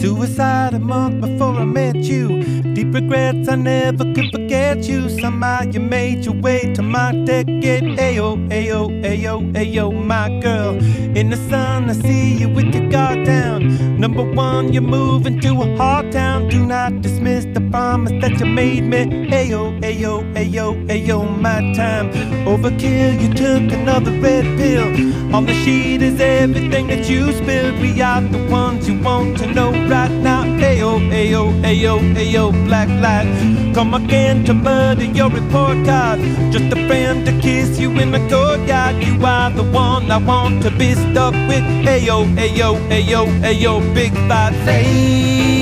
suicide a month before I met you. Deep regrets, I never could forget you. Somehow you made your way to my decade. Ayo, oh, oh, ayo, oh, ayo, ayo, my girl. In the sun, I see you with. Number one, you're moving to a hard town. Do not dismiss the promise that you made me. Ayo, ayo, ayo, ayo, my time. Overkill, you took another red pill. On the sheet is everything that you spilled. We are the ones you want to know right. Ayo, ayo, ayo, black light. Come again to murder your report card. Just a friend to kiss you in the courtyard. You are the one I want to be stuck with. Ayo, ayo, ayo, ayo, big fight. Save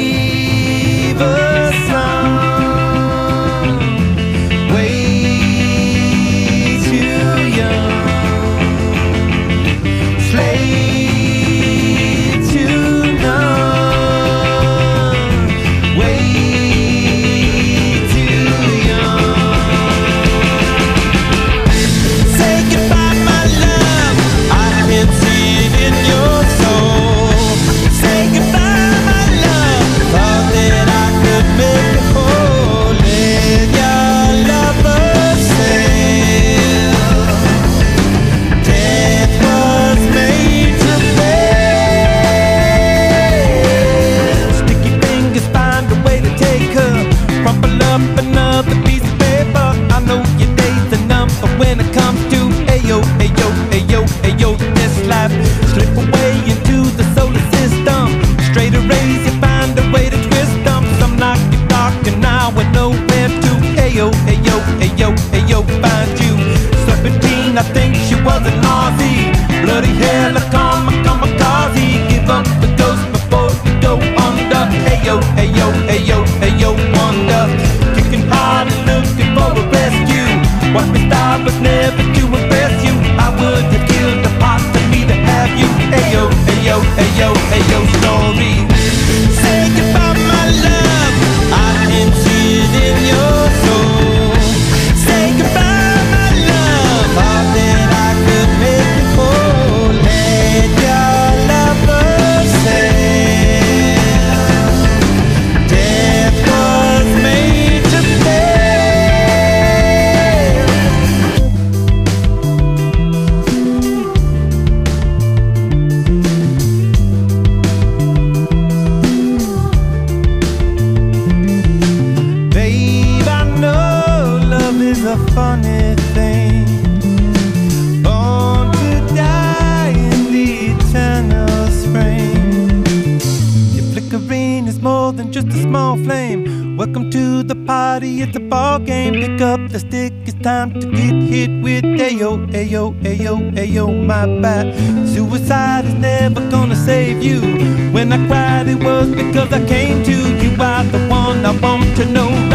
Think she was an Aussie. Bloody hell, I come, I kamikaze. Give up the ghost before you go under. Ayo, ayo, ayo, ayo, wonder. Than just a small flame. Welcome to the party, it's a ball game. Pick up the stick, it's time to get hit with ayo, ayo, ayo, ayo, my bad. Suicide is never gonna save you. When I cried, it was because I came to you. are the one I want to know